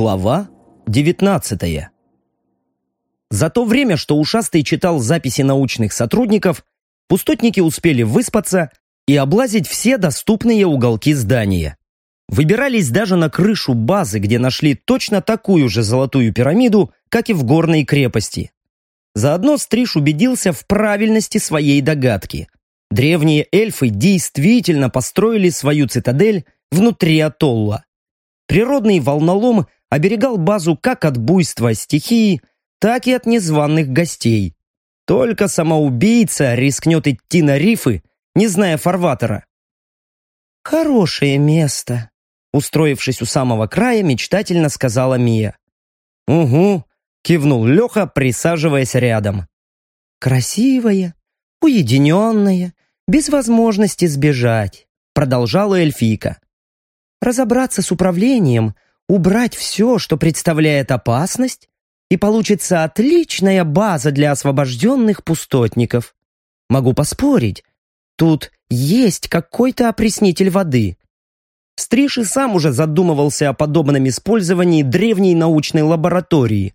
Глава 19 За то время, что Ушастый читал записи научных сотрудников, пустотники успели выспаться и облазить все доступные уголки здания. Выбирались даже на крышу базы, где нашли точно такую же золотую пирамиду, как и в горной крепости. Заодно Стриж убедился в правильности своей догадки. Древние эльфы действительно построили свою цитадель внутри атолла. Природный волнолом оберегал базу как от буйства стихии, так и от незваных гостей. Только самоубийца рискнет идти на рифы, не зная фарватера. «Хорошее место», — устроившись у самого края, мечтательно сказала Мия. «Угу», — кивнул Леха, присаживаясь рядом. «Красивое, уединенное, без возможности сбежать», — продолжала эльфийка. «Разобраться с управлением — убрать все, что представляет опасность, и получится отличная база для освобожденных пустотников. Могу поспорить, тут есть какой-то опреснитель воды. Стриж и сам уже задумывался о подобном использовании древней научной лаборатории.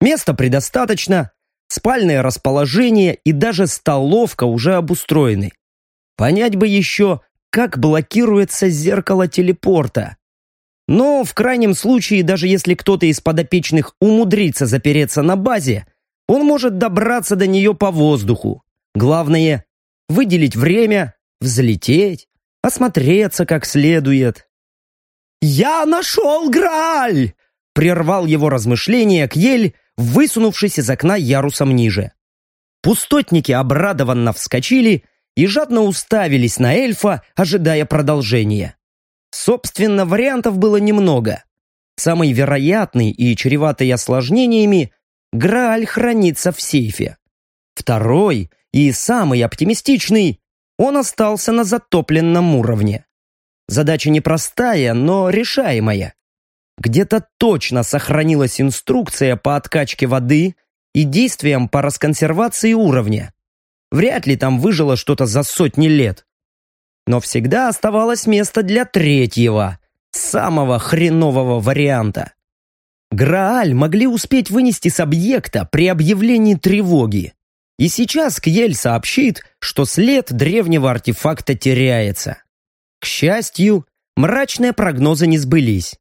Места предостаточно, спальное расположение и даже столовка уже обустроены. Понять бы еще, как блокируется зеркало телепорта. Но в крайнем случае, даже если кто-то из подопечных умудрится запереться на базе, он может добраться до нее по воздуху. Главное — выделить время, взлететь, осмотреться как следует. «Я нашел Грааль!» — прервал его размышления Кьель, высунувшись из окна ярусом ниже. Пустотники обрадованно вскочили и жадно уставились на эльфа, ожидая продолжения. Собственно, вариантов было немного. Самый вероятный и чреватый осложнениями – Грааль хранится в сейфе. Второй и самый оптимистичный – он остался на затопленном уровне. Задача непростая, но решаемая. Где-то точно сохранилась инструкция по откачке воды и действиям по расконсервации уровня. Вряд ли там выжило что-то за сотни лет но всегда оставалось место для третьего, самого хренового варианта. Грааль могли успеть вынести с объекта при объявлении тревоги. И сейчас Кьель сообщит, что след древнего артефакта теряется. К счастью, мрачные прогнозы не сбылись.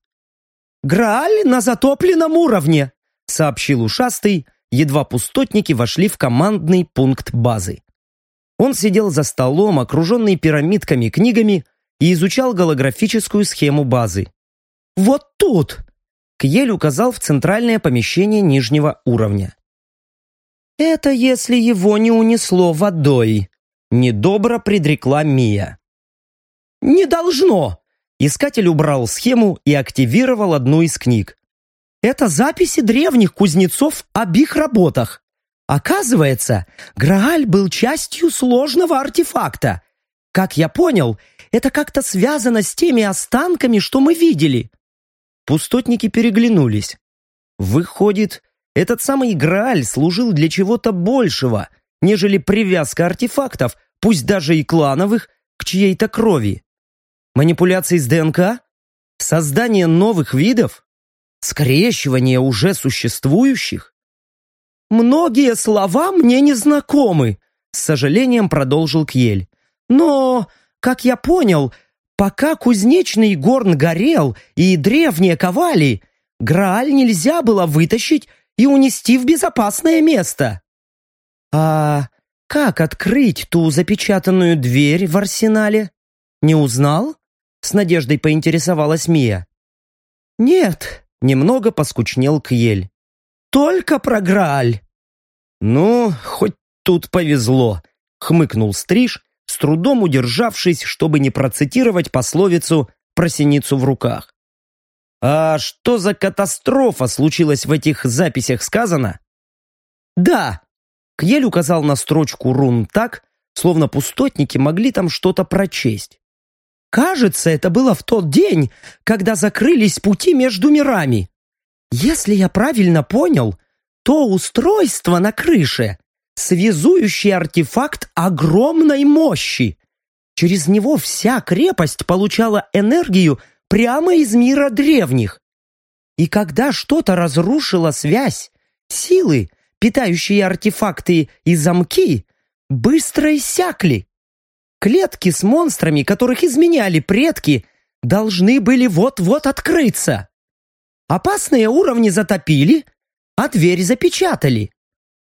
«Грааль на затопленном уровне», — сообщил ушастый, едва пустотники вошли в командный пункт базы. Он сидел за столом, окруженный пирамидками книгами, и изучал голографическую схему базы. «Вот тут!» Кьель указал в центральное помещение нижнего уровня. «Это если его не унесло водой», — недобро предрекла Мия. «Не должно!» Искатель убрал схему и активировал одну из книг. «Это записи древних кузнецов об их работах. Оказывается, Грааль был частью сложного артефакта. Как я понял, это как-то связано с теми останками, что мы видели. Пустотники переглянулись. Выходит, этот самый Грааль служил для чего-то большего, нежели привязка артефактов, пусть даже и клановых, к чьей-то крови. Манипуляции с ДНК? Создание новых видов? Скрещивание уже существующих? «Многие слова мне не знакомы», — с сожалением продолжил Кьель. «Но, как я понял, пока кузнечный горн горел и древние ковали, Грааль нельзя было вытащить и унести в безопасное место». «А как открыть ту запечатанную дверь в арсенале? Не узнал?» С надеждой поинтересовалась Мия. «Нет», — немного поскучнел Кьель. Только про Грааль!» «Ну, хоть тут повезло», — хмыкнул Стриж, с трудом удержавшись, чтобы не процитировать пословицу про синицу в руках. «А что за катастрофа случилась в этих записях сказано?» «Да», — Кьель указал на строчку рун так, словно пустотники могли там что-то прочесть. «Кажется, это было в тот день, когда закрылись пути между мирами. Если я правильно понял, то устройство на крыше — связующий артефакт огромной мощи. Через него вся крепость получала энергию прямо из мира древних. И когда что-то разрушило связь, силы, питающие артефакты и замки, быстро иссякли. Клетки с монстрами, которых изменяли предки, должны были вот-вот открыться. Опасные уровни затопили, а дверь запечатали.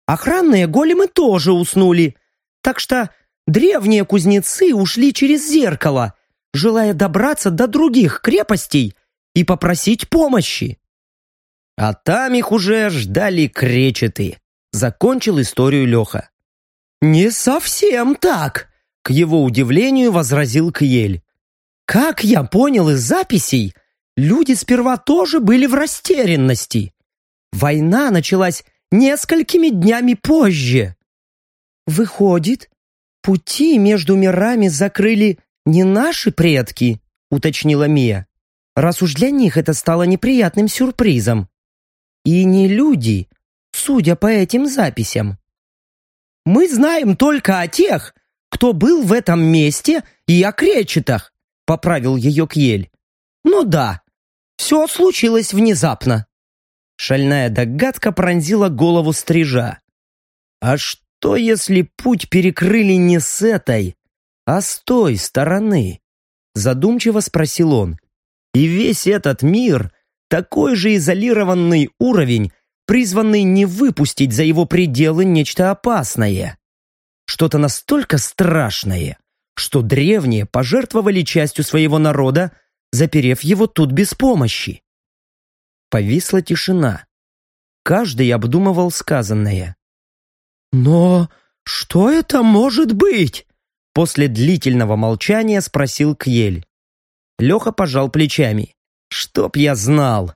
Охранные големы тоже уснули, так что древние кузнецы ушли через зеркало, желая добраться до других крепостей и попросить помощи. А там их уже ждали кречеты. Закончил историю Леха. «Не совсем так», — к его удивлению возразил Кьель. «Как я понял из записей, люди сперва тоже были в растерянности. Война началась несколькими днями позже. Выходит, пути между мирами закрыли не наши предки, уточнила Мия, раз уж для них это стало неприятным сюрпризом. И не люди, судя по этим записям. Мы знаем только о тех, кто был в этом месте и о кречетах, поправил ее Кьель. Ну да, все случилось внезапно. Шальная догадка пронзила голову стрижа. А что, если путь перекрыли не с этой, а с той стороны? Задумчиво спросил он. И весь этот мир — такой же изолированный уровень, призванный не выпустить за его пределы нечто опасное. Что-то настолько страшное, что древние пожертвовали частью своего народа, заперев его тут без помощи. Повисла тишина. Каждый обдумывал сказанное. «Но что это может быть?» После длительного молчания спросил Кьель. Леха пожал плечами. «Чтоб я знал.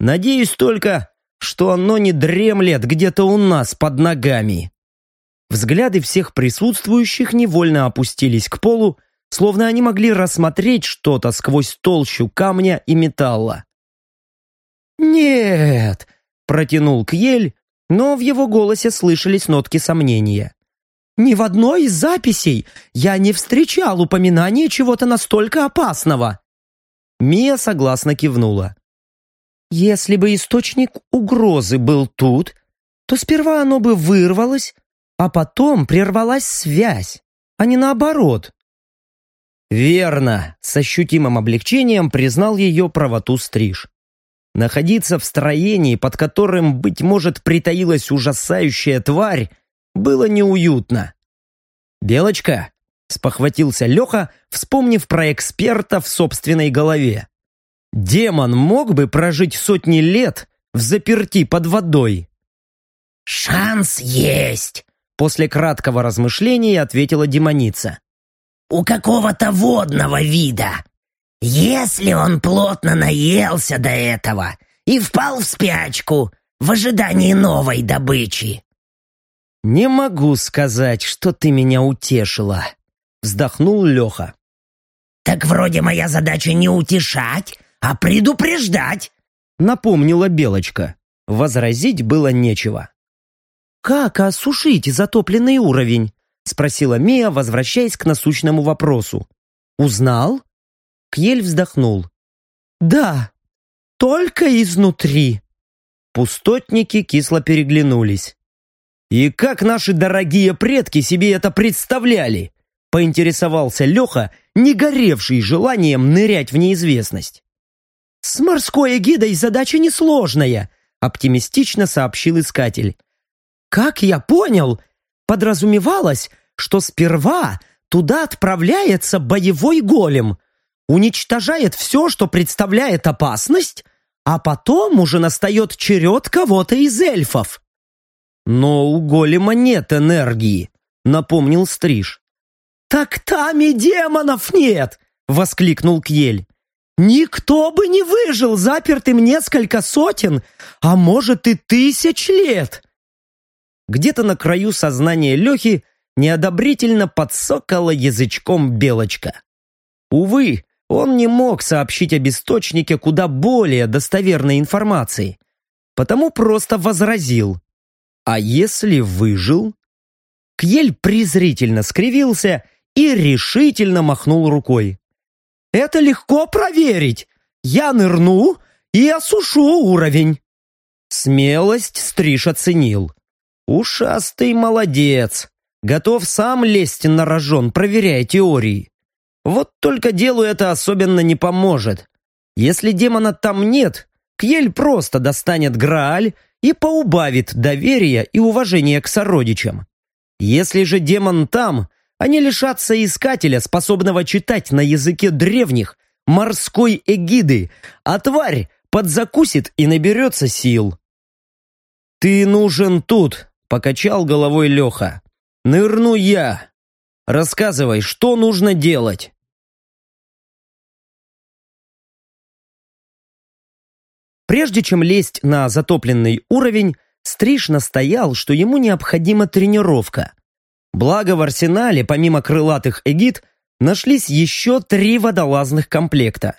Надеюсь только, что оно не дремлет где-то у нас под ногами». Взгляды всех присутствующих невольно опустились к полу, словно они могли рассмотреть что-то сквозь толщу камня и металла. «Нет!» — протянул Кьель, но в его голосе слышались нотки сомнения. «Ни в одной из записей я не встречал упоминания чего-то настолько опасного!» Мия согласно кивнула. «Если бы источник угрозы был тут, то сперва оно бы вырвалось, а потом прервалась связь, а не наоборот». «Верно!» — с ощутимым облегчением признал ее правоту Стриж. Находиться в строении, под которым, быть может, притаилась ужасающая тварь, было неуютно. «Белочка!» — спохватился Леха, вспомнив про эксперта в собственной голове. «Демон мог бы прожить сотни лет в заперти под водой?» «Шанс есть!» — после краткого размышления ответила демоница. «У какого-то водного вида, если он плотно наелся до этого и впал в спячку в ожидании новой добычи. «Не могу сказать, что ты меня утешила», — вздохнул Леха. «Так вроде моя задача не утешать, а предупреждать», — напомнила Белочка. Возразить было нечего. «Как осушить затопленный уровень?» — спросила Мия, возвращаясь к насущному вопросу. «Узнал?» Кьель вздохнул. «Да, только изнутри». Пустотники кисло переглянулись. «И как наши дорогие предки себе это представляли?» поинтересовался Леха, не горевший желанием нырять в неизвестность. «С морской гидой задача несложная», оптимистично сообщил искатель. «Как я понял, подразумевалось, что сперва туда отправляется боевой голем, уничтожает все, что представляет опасность, а потом уже настает черед кого-то из эльфов. «Но у голема нет энергии», — напомнил Стриж. «Так там и демонов нет!» — воскликнул Кьель. «Никто бы не выжил запертым несколько сотен, а может и тысяч лет!» Где-то на краю сознания Лехи неодобрительно подсокала язычком белочка. Увы, он не мог сообщить об источнике куда более достоверной информации, потому просто возразил. А если выжил? Кьель презрительно скривился и решительно махнул рукой. «Это легко проверить. Я нырну и осушу уровень. Смелость Стриж оценил. Ушастый молодец. Готов сам лезть на рожон, проверяя теории. Вот только делу это особенно не поможет. Если демона там нет, Кьель просто достанет Грааль и поубавит доверие и уважение к сородичам. Если же демон там, они лишатся искателя, способного читать на языке древних, морской эгиды, а тварь подзакусит и наберется сил. «Ты нужен тут», — покачал головой Леха. «Нырну я. Рассказывай, что нужно делать?» Прежде чем лезть на затопленный уровень, Стриж настоял, что ему необходима тренировка. Благо в арсенале, помимо крылатых эгид, нашлись еще три водолазных комплекта.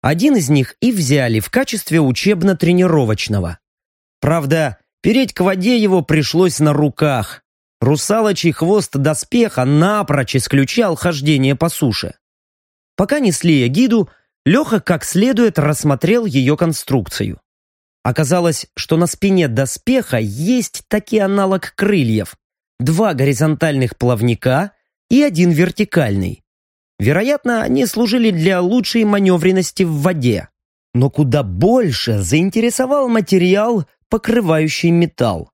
Один из них и взяли в качестве учебно-тренировочного. Правда, переть к воде его пришлось на руках. Русалочий хвост доспеха напрочь исключал хождение по суше. Пока несли эгиду, Леха как следует рассмотрел ее конструкцию. Оказалось, что на спине доспеха есть таки аналог крыльев. Два горизонтальных плавника и один вертикальный. Вероятно, они служили для лучшей маневренности в воде. Но куда больше заинтересовал материал, покрывающий металл.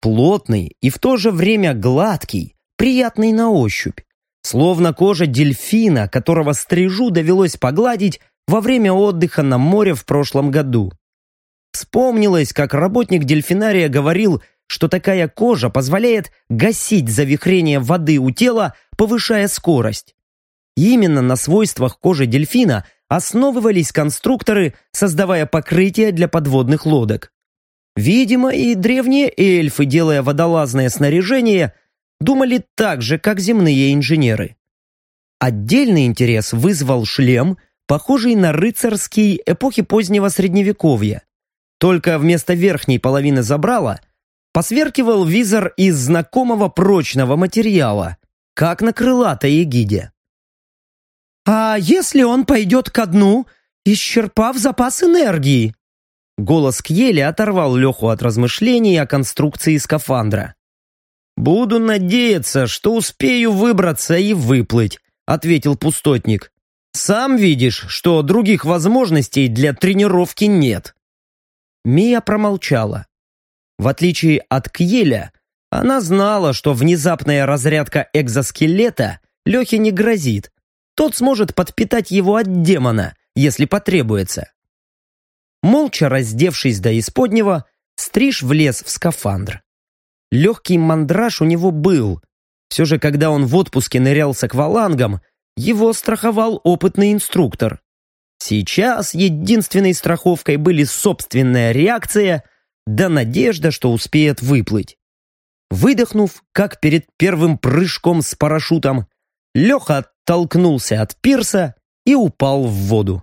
Плотный и в то же время гладкий, приятный на ощупь. Словно кожа дельфина, которого стрижу довелось погладить во время отдыха на море в прошлом году. Вспомнилось, как работник дельфинария говорил, что такая кожа позволяет гасить завихрение воды у тела, повышая скорость. Именно на свойствах кожи дельфина основывались конструкторы, создавая покрытие для подводных лодок. Видимо, и древние эльфы, делая водолазное снаряжение, думали так же, как земные инженеры. Отдельный интерес вызвал шлем, похожий на рыцарский эпохи позднего Средневековья. Только вместо верхней половины забрала посверкивал визор из знакомого прочного материала, как на крылатой эгиде. «А если он пойдет ко дну, исчерпав запас энергии?» Голос Кьели оторвал Леху от размышлений о конструкции скафандра. «Буду надеяться, что успею выбраться и выплыть», — ответил пустотник. Сам видишь, что других возможностей для тренировки нет. Мия промолчала. В отличие от Кьеля, она знала, что внезапная разрядка экзоскелета Лехе не грозит. Тот сможет подпитать его от демона, если потребуется. Молча раздевшись до исподнего, Стриж влез в скафандр. Легкий мандраж у него был. Все же, когда он в отпуске нырял с аквалангом, его страховал опытный инструктор. Сейчас единственной страховкой были собственная реакция да надежда, что успеет выплыть. Выдохнув, как перед первым прыжком с парашютом, Леха оттолкнулся от пирса и упал в воду.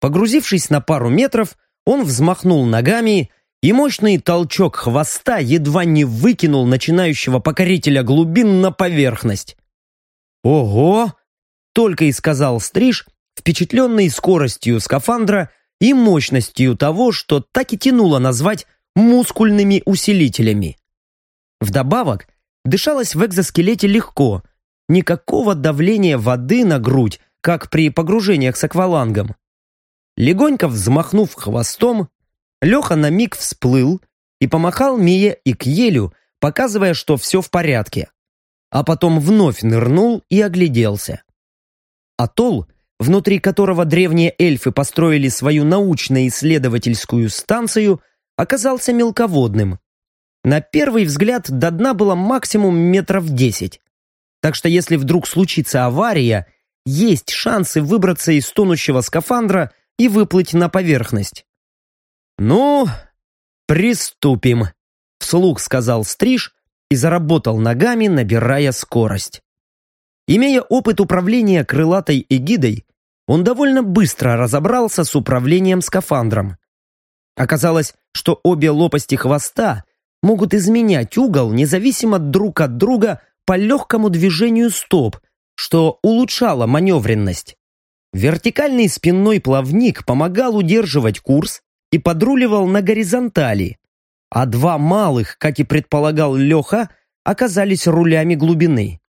Погрузившись на пару метров, он взмахнул ногами, и мощный толчок хвоста едва не выкинул начинающего покорителя глубин на поверхность. «Ого!» только и сказал Стриж, впечатленный скоростью скафандра и мощностью того, что так и тянуло назвать мускульными усилителями. Вдобавок, дышалось в экзоскелете легко, никакого давления воды на грудь, как при погружениях с аквалангом. Легонько взмахнув хвостом, Леха на миг всплыл и помахал Мие и Кьелю, показывая, что все в порядке. А потом вновь нырнул и огляделся. Атолл, внутри которого древние эльфы построили свою научно-исследовательскую станцию, оказался мелководным. На первый взгляд до дна было максимум метров десять. Так что если вдруг случится авария, есть шансы выбраться из тонущего скафандра и выплыть на поверхность. «Ну, приступим», — вслух сказал Стриж и заработал ногами, набирая скорость. Имея опыт управления крылатой эгидой, он довольно быстро разобрался с управлением скафандром. Оказалось, что обе лопасти хвоста могут изменять угол независимо друг от друга по легкому движению стоп, что улучшало маневренность. Вертикальный спинной плавник помогал удерживать курс и подруливал на горизонтали, а два малых, как и предполагал Леха, оказались рулями глубины.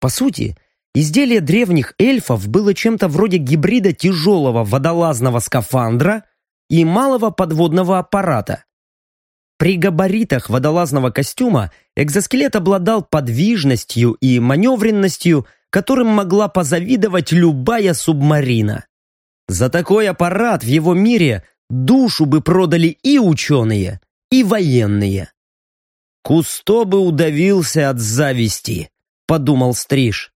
По сути, изделие древних эльфов было чем-то вроде гибрида тяжелого водолазного скафандра и малого подводного аппарата. При габаритах водолазного костюма экзоскелет обладал подвижностью и маневренностью, которым могла позавидовать любая субмарина. За такой аппарат в его мире душу бы продали и ученые, и военные. «Кусто бы удавился от зависти», — подумал Стриж.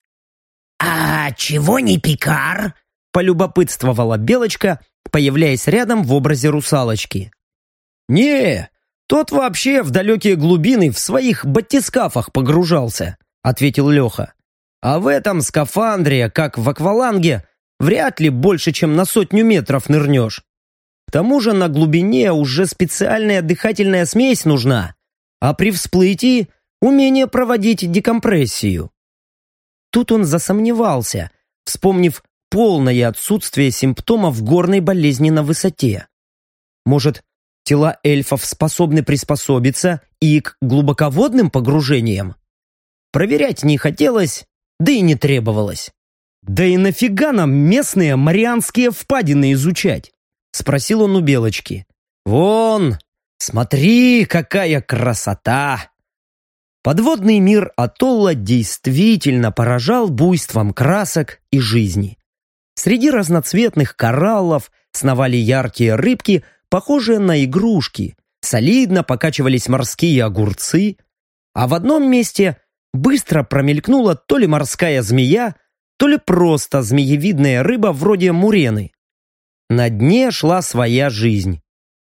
«А чего не Пикар?» — полюбопытствовала Белочка, появляясь рядом в образе русалочки. «Не, тот вообще в далекие глубины в своих батискафах погружался», — ответил Леха. «А в этом скафандре, как в акваланге, вряд ли больше, чем на сотню метров нырнешь. Тому же на глубине уже специальная дыхательная смесь нужна, а при всплытии умение проводить декомпрессию. Тут он засомневался, вспомнив полное отсутствие симптомов горной болезни на высоте. Может, тела эльфов способны приспособиться и к глубоководным погружениям? Проверять не хотелось, да и не требовалось. Да и нафига нам местные марианские впадины изучать? Спросил он у Белочки. «Вон, смотри, какая красота!» Подводный мир атолла действительно поражал буйством красок и жизни. Среди разноцветных кораллов сновали яркие рыбки, похожие на игрушки, солидно покачивались морские огурцы, а в одном месте быстро промелькнула то ли морская змея, то ли просто змеевидная рыба вроде мурены. На дне шла своя жизнь.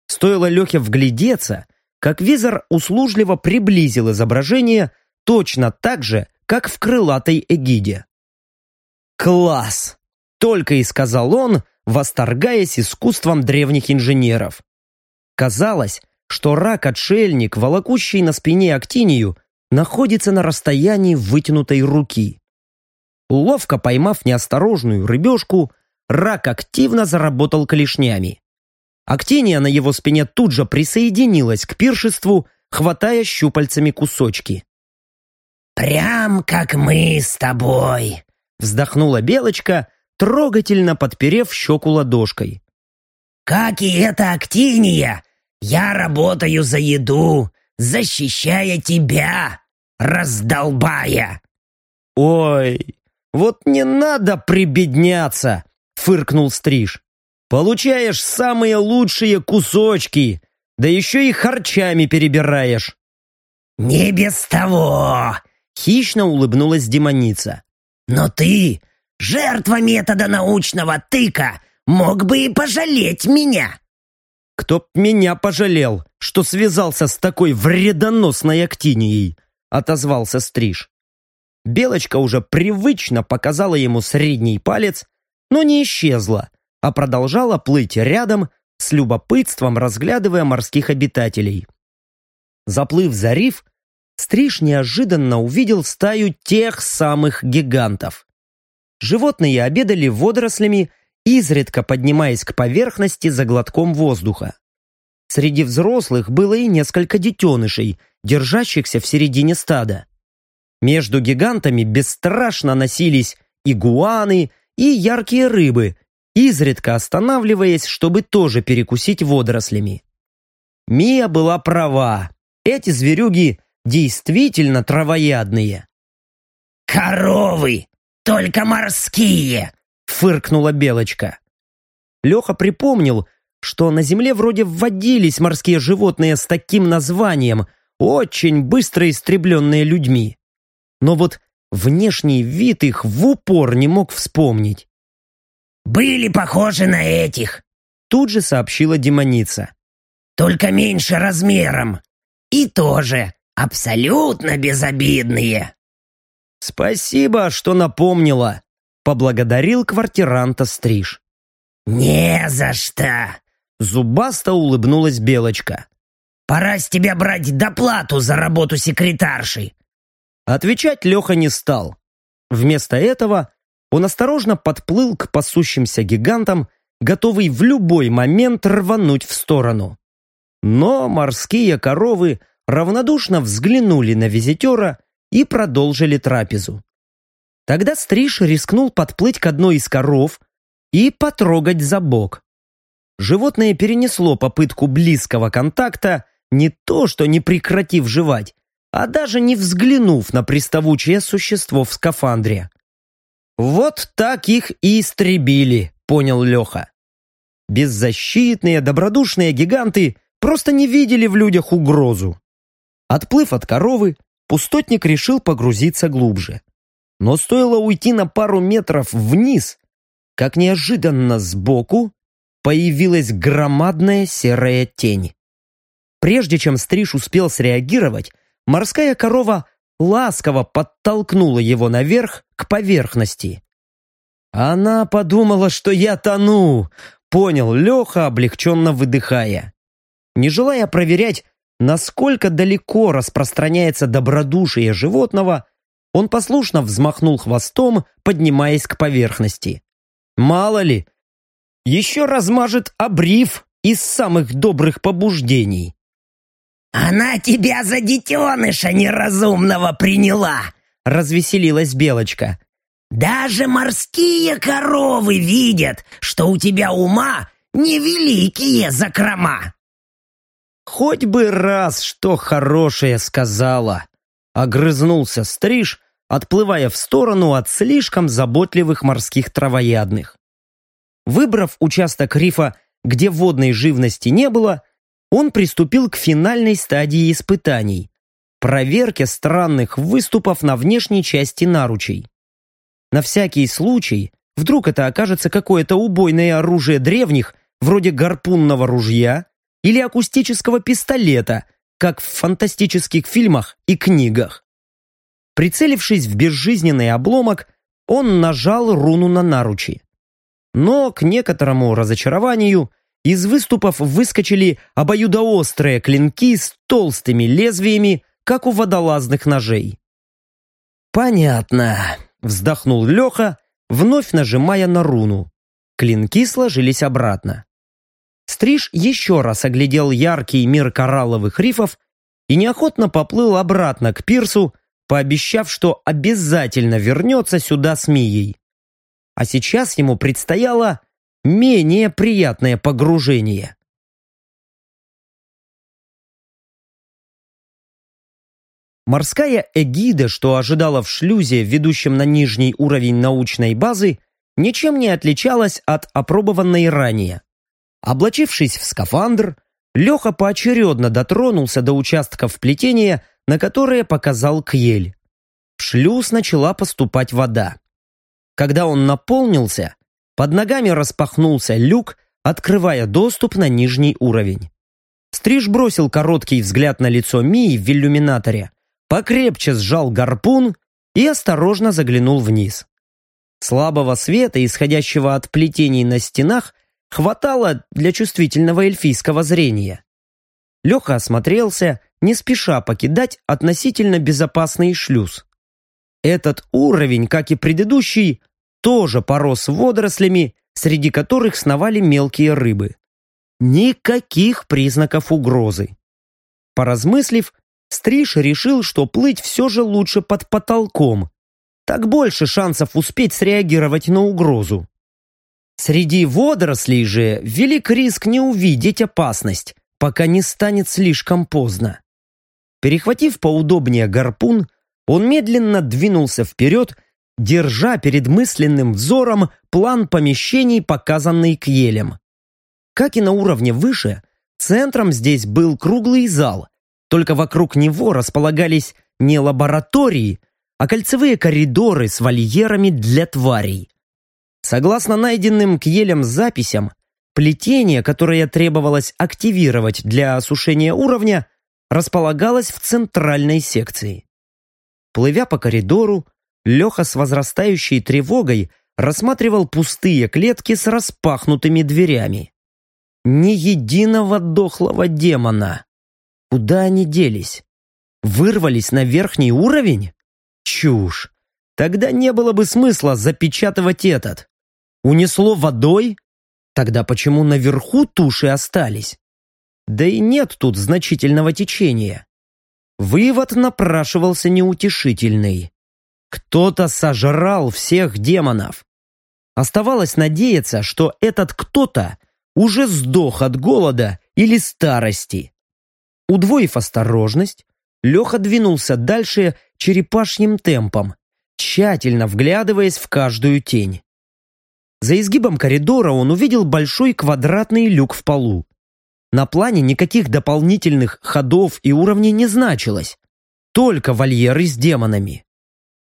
Стоило Лехе вглядеться, как визор услужливо приблизил изображение точно так же, как в крылатой эгиде. «Класс!» — только и сказал он, восторгаясь искусством древних инженеров. Казалось, что рак-отшельник, волокущий на спине актинию, находится на расстоянии вытянутой руки. Ловко поймав неосторожную рыбешку, рак активно заработал клешнями. Актиния на его спине тут же присоединилась к пиршеству, хватая щупальцами кусочки. «Прям как мы с тобой», — вздохнула Белочка, трогательно подперев щеку ладошкой. «Как и эта Актиния, я работаю за еду, защищая тебя, раздолбая!» «Ой, вот не надо прибедняться!» Фыркнул Стриж. «Получаешь самые лучшие кусочки, да еще и харчами перебираешь». «Не без того!» — хищно улыбнулась демоница. «Но ты, жертва метода научного тыка, мог бы и пожалеть меня!» «Кто б меня пожалел, что связался с такой вредоносной актинией?» — отозвался Стриж. Белочка уже привычно показала ему средний палец но не исчезла, а продолжала плыть рядом, с любопытством разглядывая морских обитателей. Заплыв за риф, Стриж неожиданно увидел стаю тех самых гигантов. Животные обедали водорослями, изредка поднимаясь к поверхности за глотком воздуха. Среди взрослых было и несколько детенышей, держащихся в середине стада. Между гигантами бесстрашно носились игуаны и яркие рыбы, изредка останавливаясь, чтобы тоже перекусить водорослями. Мия была права. Эти зверюги действительно травоядные. «Коровы! Только морские!» — фыркнула Белочка. Леха припомнил, что на земле вроде вводились морские животные с таким названием, очень быстро истребленные людьми. Но вот Внешний вид их в упор не мог вспомнить. «Были похожи на этих», — тут же сообщила демоница. «Только меньше размером. И тоже абсолютно безобидные». «Спасибо, что напомнила», — поблагодарил квартиранта Стриж. «Не за что!» — зубасто улыбнулась Белочка. «Пора с тебя брать доплату за работу секретаршей. Отвечать Леха не стал. Вместо этого он осторожно подплыл к пасущимся гигантам, готовый в любой момент рвануть в сторону. Но морские коровы равнодушно взглянули на визитера и продолжили трапезу. Тогда Стриж рискнул подплыть к одной из коров и потрогать за бок. Животное перенесло попытку близкого контакта, не то что не прекратив жевать, а даже не взглянув на приставучее существо в скафандре. «Вот так их и истребили», — понял Леха. Беззащитные, добродушные гиганты просто не видели в людях угрозу. Отплыв от коровы, пустотник решил погрузиться глубже. Но стоило уйти на пару метров вниз, как неожиданно сбоку появилась громадная серая тень. Прежде чем Стриж успел среагировать, морская корова ласково подтолкнула его наверх к поверхности. «Она подумала, что я тону», — понял Леха, облегченно выдыхая. Не желая проверять, насколько далеко распространяется добродушие животного, он послушно взмахнул хвостом, поднимаясь к поверхности. Мало ли, еще размажет обрив из самых добрых побуждений. «Она тебя за детеныша неразумного приняла!» — развеселилась Белочка. «Даже морские коровы видят, что у тебя ума невеликие закрома!» «Хоть бы раз что хорошее сказала!» — огрызнулся Стриж, отплывая в сторону от слишком заботливых морских травоядных. Выбрав участок рифа, где водной живности не было, он приступил к финальной стадии испытаний – проверке странных выступов на внешней части наручей. На всякий случай, вдруг это окажется какое-то убойное оружие древних, вроде гарпунного ружья или акустического пистолета, как в фантастических фильмах и книгах. Прицелившись в безжизненный обломок, он нажал руну на наручи. Но, к некоторому разочарованию, из выступов выскочили обоюдоострые клинки с толстыми лезвиями, как у водолазных ножей. «Понятно», — вздохнул Леха, вновь нажимая на руну. Клинки сложились обратно. Стриж еще раз оглядел яркий мир коралловых рифов и неохотно поплыл обратно к пирсу, пообещав, что обязательно вернется сюда с Мией. А сейчас ему предстояло менее приятное погружение. Морская эгида, что ожидала в шлюзе, ведущем на нижний уровень научной базы, ничем не отличалась от опробованной ранее. Облачившись в скафандр, Леха поочередно дотронулся до участков плетения, на которые показал Кьель. В шлюз начала поступать вода. Когда он наполнился, под ногами распахнулся люк, открывая доступ на нижний уровень. Стриж бросил короткий взгляд на лицо Мии в иллюминаторе, покрепче сжал гарпун и осторожно заглянул вниз. Слабого света, исходящего от плетений на стенах, хватало для чувствительного эльфийского зрения. Леха осмотрелся, не спеша покидать относительно безопасный шлюз. Этот уровень, как и предыдущий, тоже порос водорослями, среди которых сновали мелкие рыбы. Никаких признаков угрозы. Поразмыслив, Стриж решил, что плыть все же лучше под потолком. Так больше шансов успеть среагировать на угрозу. Среди водорослей же велик риск не увидеть опасность, пока не станет слишком поздно. Перехватив поудобнее гарпун, он медленно двинулся вперед, держа перед мысленным взором план помещений, показанный Кьелем. Как и на уровне выше, центром здесь был круглый зал, только вокруг него располагались не лаборатории, а кольцевые коридоры с вольерами для тварей. Согласно найденным Кьелем записям, плетение, которое требовалось активировать для осушения уровня, располагалось в центральной секции. Плывя по коридору, Леха с возрастающей тревогой рассматривал пустые клетки с распахнутыми дверями. Ни единого дохлого демона. Куда они делись? Вырвались на верхний уровень? Чушь. Тогда не было бы смысла запечатывать этот. Унесло водой? Тогда почему наверху туши остались? Да и нет тут значительного течения. Вывод напрашивался неутешительный. Кто-то сожрал всех демонов. Оставалось надеяться, что этот кто-то уже сдох от голода или старости. Удвоив осторожность, Леха двинулся дальше черепашьим темпом, тщательно вглядываясь в каждую тень. За изгибом коридора он увидел большой квадратный люк в полу. На плане никаких дополнительных ходов и уровней не значилось, только вольеры с демонами.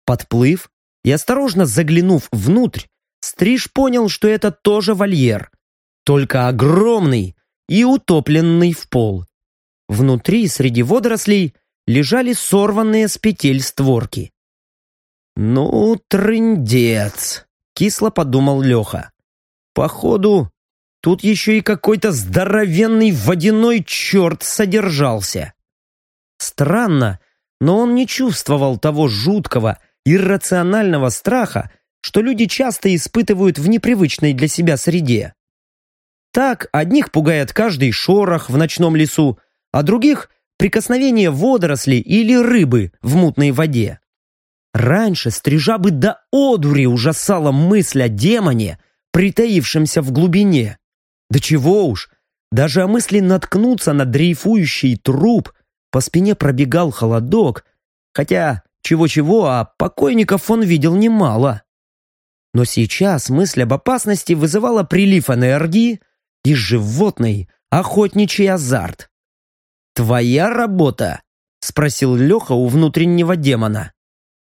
Подплыв и осторожно заглянув внутрь, Стриж понял, что это тоже вольер, только огромный и утопленный в пол. Внутри, среди водорослей, лежали сорванные с петель створки. «Ну, трындец!» — кисло подумал Леха. «Походу, тут еще и какой-то здоровенный водяной черт содержался». Странно, но он не чувствовал того жуткого, иррационального страха, что люди часто испытывают в непривычной для себя среде. Так одних пугает каждый шорох в ночном лесу, а других – прикосновение водорослей или рыбы в мутной воде. Раньше стрижа бы до одури ужасала мысль о демоне, притаившемся в глубине. Да чего уж, даже о мысли наткнуться на дрейфующий труп по спине пробегал холодок, хотя чего-чего, а покойников он видел немало. Но сейчас мысль об опасности вызывала прилив энергии, и животный охотничий азарт. «Твоя работа?» — спросил Леха у внутреннего демона.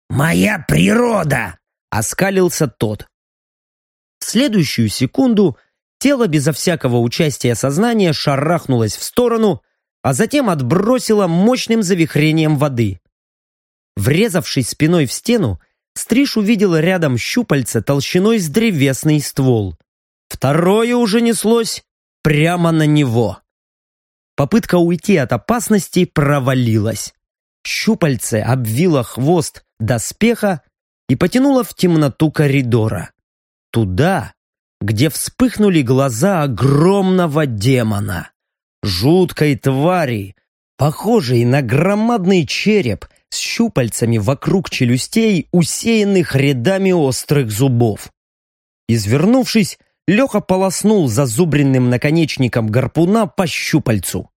«Моя природа!» — оскалился тот. В следующую секунду тело безо всякого участия сознания шарахнулось в сторону, а затем отбросило мощным завихрением воды. Врезавшись спиной в стену, Стриж увидел рядом щупальца толщиной с древесный ствол. Второе уже неслось прямо на него. Попытка уйти от опасности провалилась. Щупальце обвило хвост доспеха и потянуло в темноту коридора. Туда, где вспыхнули глаза огромного демона. Жуткой твари, похожей на громадный череп с щупальцами вокруг челюстей, усеянных рядами острых зубов. Извернувшись, Леха полоснул зазубренным наконечником гарпуна по щупальцу.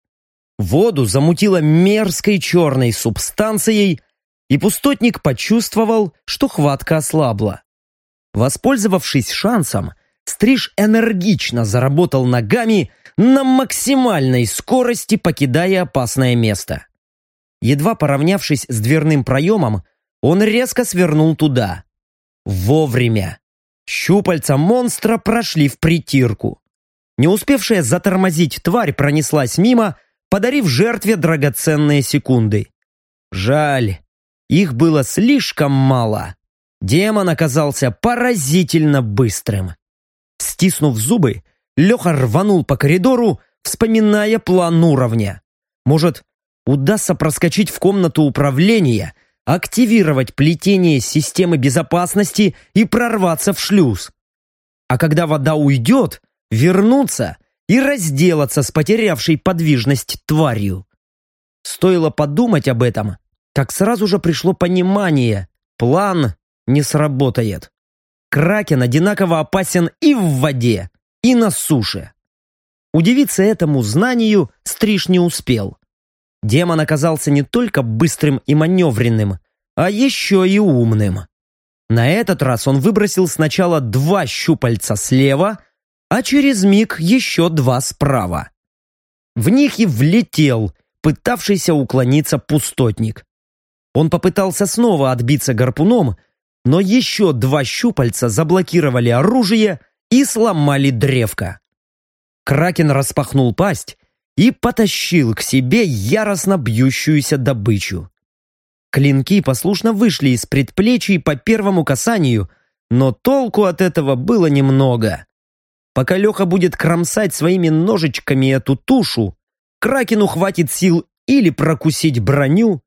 Воду замутило мерзкой черной субстанцией, и пустотник почувствовал, что хватка ослабла. Воспользовавшись шансом, Стриж энергично заработал ногами на максимальной скорости, покидая опасное место. Едва поравнявшись с дверным проемом, он резко свернул туда. Вовремя. Щупальца монстра прошли в притирку. Не успевшая затормозить тварь пронеслась мимо, подарив жертве драгоценные секунды. Жаль, их было слишком мало. Демон оказался поразительно быстрым. Стиснув зубы, Леха рванул по коридору, вспоминая план уровня. Может, удастся проскочить в комнату управления активировать плетение системы безопасности и прорваться в шлюз. А когда вода уйдет, вернуться и разделаться с потерявшей подвижность тварью. Стоило подумать об этом, как сразу же пришло понимание, план не сработает. Кракен одинаково опасен и в воде, и на суше. Удивиться этому знанию Стриж не успел. Демон оказался не только быстрым и маневренным, а еще и умным. На этот раз он выбросил сначала два щупальца слева, а через миг еще два справа. В них и влетел пытавшийся уклониться пустотник. Он попытался снова отбиться гарпуном, но еще два щупальца заблокировали оружие и сломали древко. Кракен распахнул пасть и потащил к себе яростно бьющуюся добычу. Клинки послушно вышли из предплечий по первому касанию, но толку от этого было немного. Пока Леха будет кромсать своими ножичками эту тушу, Кракену хватит сил или прокусить броню,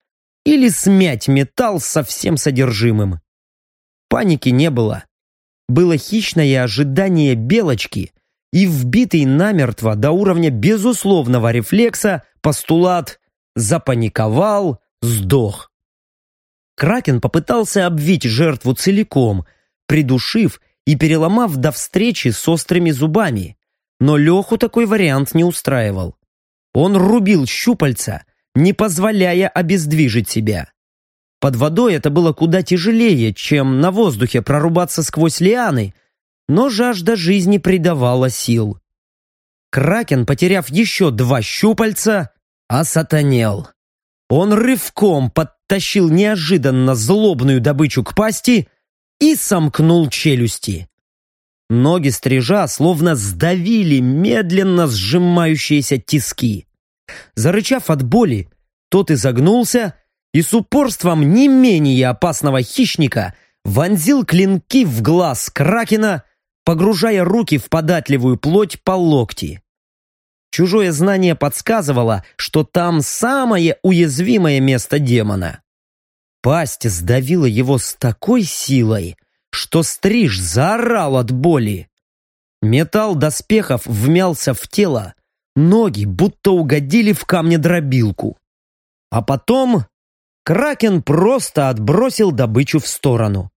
или смять металл со всем содержимым. Паники не было. Было хищное ожидание белочки и вбитый намертво до уровня безусловного рефлекса постулат «запаниковал, сдох». Кракен попытался обвить жертву целиком, придушив и переломав до встречи с острыми зубами, но Леху такой вариант не устраивал. Он рубил щупальца, не позволяя обездвижить себя. Под водой это было куда тяжелее, чем на воздухе прорубаться сквозь лианы, но жажда жизни придавала сил. Кракен, потеряв еще два щупальца, осатанел. Он рывком подтащил неожиданно злобную добычу к пасти и сомкнул челюсти. Ноги стрижа словно сдавили медленно сжимающиеся тиски. Зарычав от боли, тот изогнулся и с упорством не менее опасного хищника вонзил клинки в глаз Кракена, погружая руки в податливую плоть по локти. Чужое знание подсказывало, что там самое уязвимое место демона. Пасть сдавила его с такой силой, что стриж заорал от боли. Металл доспехов вмялся в тело, ноги будто угодили в камнедробилку. А потом Кракен просто отбросил добычу в сторону.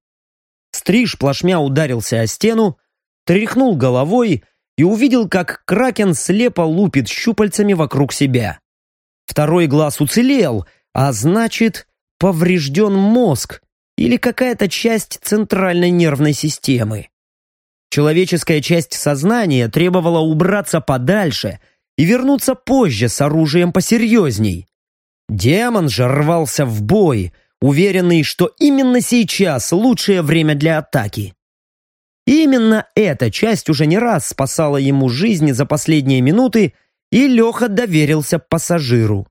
Стриж плашмя ударился о стену, тряхнул головой и увидел, как Кракен слепо лупит щупальцами вокруг себя. Второй глаз уцелел, а значит, поврежден мозг или какая-то часть центральной нервной системы. Человеческая часть сознания требовала убраться подальше и вернуться позже с оружием посерьезней. Демон же рвался в бой, уверенный, что именно сейчас лучшее время для атаки. Именно эта часть уже не раз спасала ему жизни за последние минуты, и Леха доверился пассажиру.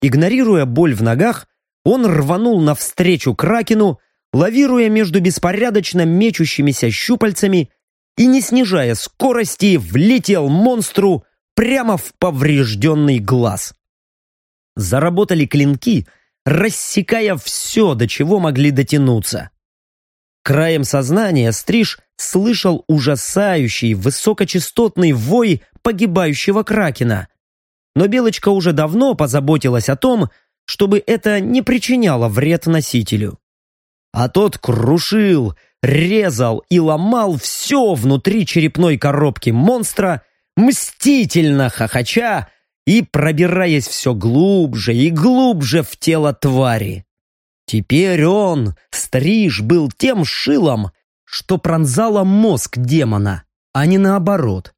Игнорируя боль в ногах, он рванул навстречу Кракену, лавируя между беспорядочно мечущимися щупальцами и, не снижая скорости, влетел монстру прямо в поврежденный глаз. Заработали клинки, рассекая все, до чего могли дотянуться. Краем сознания Стриж слышал ужасающий высокочастотный вой погибающего кракена. Но Белочка уже давно позаботилась о том, чтобы это не причиняло вред носителю. А тот крушил, резал и ломал все внутри черепной коробки монстра, мстительно хохоча и пробираясь все глубже и глубже в тело твари. Теперь он, стриж, был тем шилом, что пронзало мозг демона, а не наоборот.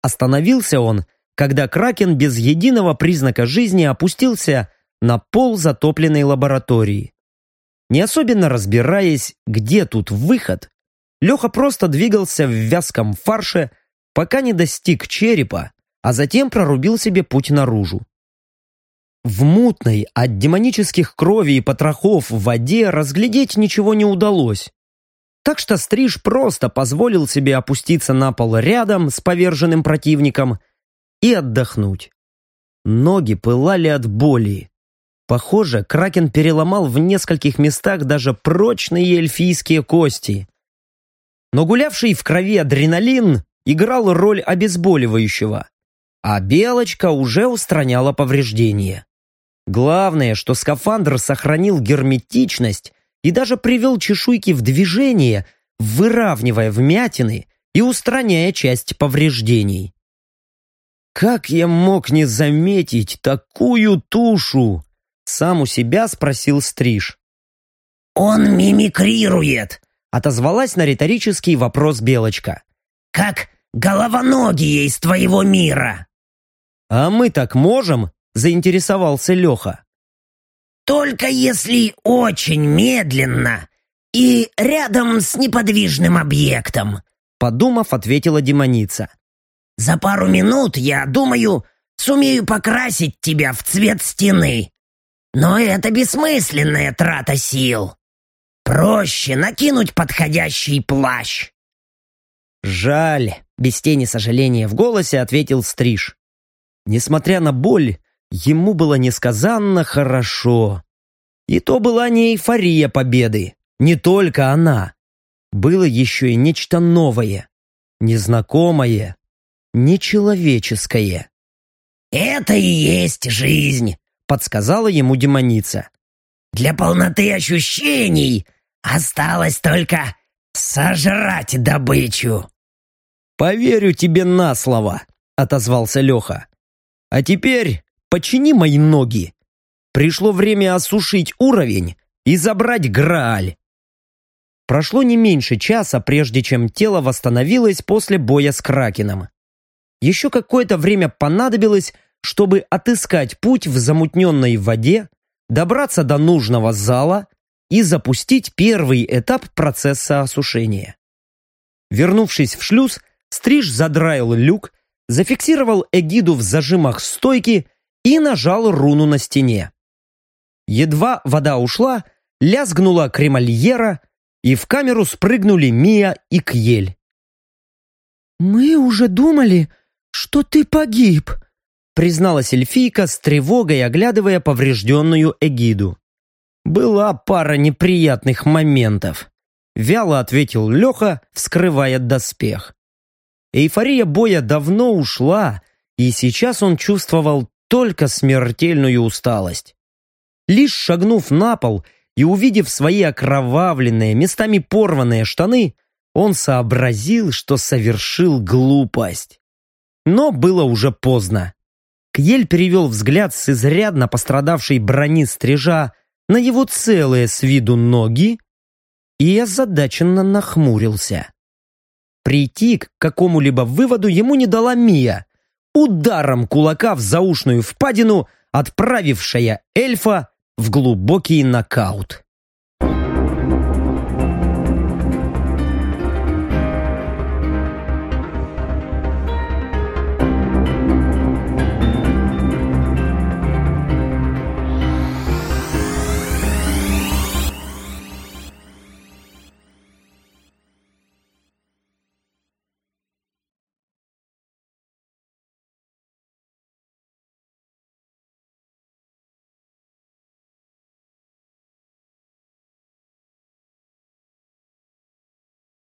Остановился он, когда Кракен без единого признака жизни опустился на пол затопленной лаборатории. Не особенно разбираясь, где тут выход, Леха просто двигался в вязком фарше, пока не достиг черепа, а затем прорубил себе путь наружу. В мутной от демонических крови и потрохов в воде разглядеть ничего не удалось. Так что Стриж просто позволил себе опуститься на пол рядом с поверженным противником и отдохнуть. Ноги пылали от боли. Похоже, Кракен переломал в нескольких местах даже прочные эльфийские кости. Но гулявший в крови адреналин играл роль обезболивающего, а белочка уже устраняла повреждения. Главное, что скафандр сохранил герметичность и даже привел чешуйки в движение, выравнивая вмятины и устраняя часть повреждений. «Как я мог не заметить такую тушу?» Сам у себя спросил Стриж. «Он мимикрирует», — отозвалась на риторический вопрос Белочка. «Как головоногие из твоего мира». «А мы так можем?» — заинтересовался Леха. «Только если очень медленно и рядом с неподвижным объектом», — подумав, ответила демоница. «За пару минут, я думаю, сумею покрасить тебя в цвет стены. Но это бессмысленная трата сил. Проще накинуть подходящий плащ. «Жаль», — без тени сожаления в голосе ответил Стриж. Несмотря на боль, ему было несказанно хорошо. И то была не эйфория победы, не только она. Было еще и нечто новое, незнакомое, нечеловеческое. «Это и есть жизнь», — подсказала ему демоница. «Для полноты ощущений осталось только сожрать добычу». «Поверю тебе на слово», — отозвался Леха. «А теперь почини мои ноги. Пришло время осушить уровень и забрать Грааль». Прошло не меньше часа, прежде чем тело восстановилось после боя с Кракеном. Еще какое-то время понадобилось, чтобы отыскать путь в замутненной воде, добраться до нужного зала и запустить первый этап процесса осушения. Вернувшись в шлюз, Стриж задраил люк, зафиксировал эгиду в зажимах стойки и нажал руну на стене. Едва вода ушла, лязгнула кремальера, и в камеру спрыгнули Мия и Кьель. «Мы уже думали, что ты погиб», призналась эльфийка с тревогой, оглядывая поврежденную эгиду. «Была пара неприятных моментов», — вяло ответил Леха, вскрывая доспех. Эйфория боя давно ушла, и сейчас он чувствовал только смертельную усталость. Лишь шагнув на пол и увидев свои окровавленные, местами порванные штаны, он сообразил, что совершил глупость. Но было уже поздно. Кьель перевел взгляд с изрядно пострадавшей брони стрижа на его целые с виду ноги и озадаченно нахмурился. Прийти к какому-либо выводу ему не дала Мия, ударом кулака в заушную впадину, отправившая эльфа в глубокий нокаут.